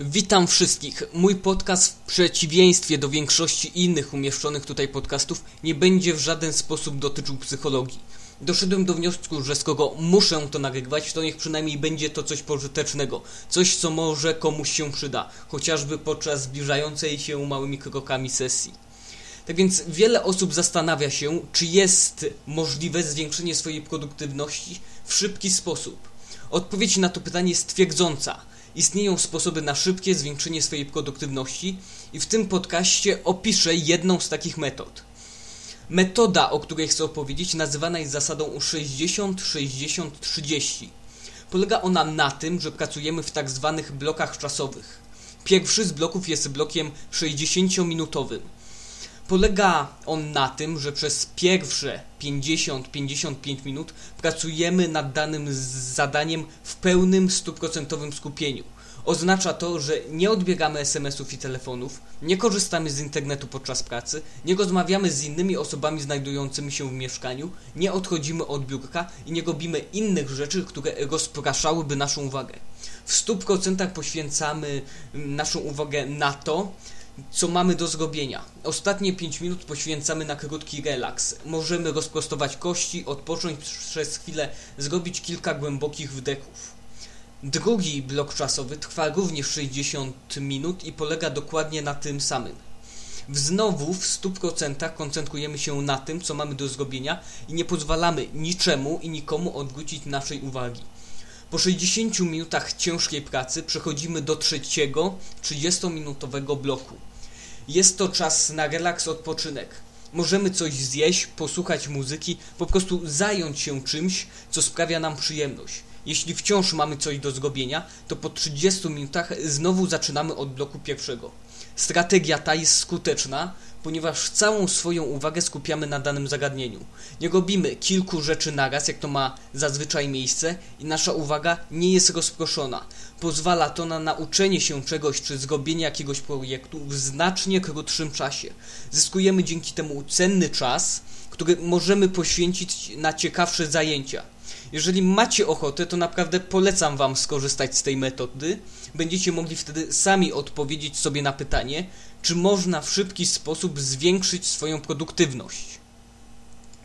Witam wszystkich. Mój podcast w przeciwieństwie do większości innych umieszczonych tutaj podcastów nie będzie w żaden sposób dotyczył psychologii. Doszedłem do wniosku, że skoro muszę to nagrywać, to niech przynajmniej będzie to coś pożytecznego. Coś, co może komuś się przyda. Chociażby podczas zbliżającej się małymi krokami sesji. Tak więc wiele osób zastanawia się, czy jest możliwe zwiększenie swojej produktywności w szybki sposób. Odpowiedź na to pytanie jest twierdząca. Istnieją sposoby na szybkie zwiększenie swojej produktywności i w tym podcaście opiszę jedną z takich metod. Metoda, o której chcę opowiedzieć, nazywana jest zasadą 60-60-30. Polega ona na tym, że pracujemy w tak zwanych blokach czasowych. Pierwszy z bloków jest blokiem 60-minutowym. Polega on na tym, że przez pierwsze 50-55 minut pracujemy nad danym zadaniem w pełnym, stuprocentowym skupieniu. Oznacza to, że nie odbiegamy SMS-ów i telefonów, nie korzystamy z internetu podczas pracy, nie rozmawiamy z innymi osobami znajdującymi się w mieszkaniu, nie odchodzimy od biurka i nie robimy innych rzeczy, które rozpraszałyby naszą uwagę. W 100% poświęcamy mm, naszą uwagę na to, co mamy do zrobienia. Ostatnie 5 minut poświęcamy na krótki relaks. Możemy rozprostować kości, odpocząć przez chwilę, zrobić kilka głębokich wdechów. Drugi blok czasowy trwa również 60 minut i polega dokładnie na tym samym. Znowu w 100% koncentrujemy się na tym, co mamy do zrobienia i nie pozwalamy niczemu i nikomu odwrócić naszej uwagi. Po 60 minutach ciężkiej pracy przechodzimy do trzeciego 30-minutowego bloku. Jest to czas na relaks, odpoczynek. Możemy coś zjeść, posłuchać muzyki, po prostu zająć się czymś, co sprawia nam przyjemność. Jeśli wciąż mamy coś do zrobienia, to po 30 minutach znowu zaczynamy od bloku pierwszego. Strategia ta jest skuteczna, ponieważ całą swoją uwagę skupiamy na danym zagadnieniu. Nie robimy kilku rzeczy naraz, jak to ma zazwyczaj miejsce, i nasza uwaga nie jest rozproszona. Pozwala to na nauczenie się czegoś czy zrobienie jakiegoś projektu w znacznie krótszym czasie. Zyskujemy dzięki temu cenny czas, który możemy poświęcić na ciekawsze zajęcia. Jeżeli macie ochotę, to naprawdę polecam Wam skorzystać z tej metody. Będziecie mogli wtedy sami odpowiedzieć sobie na pytanie, czy można w szybki sposób zwiększyć swoją produktywność.